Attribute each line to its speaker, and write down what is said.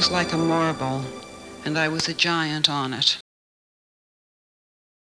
Speaker 1: was like a marble, and I was a giant on it.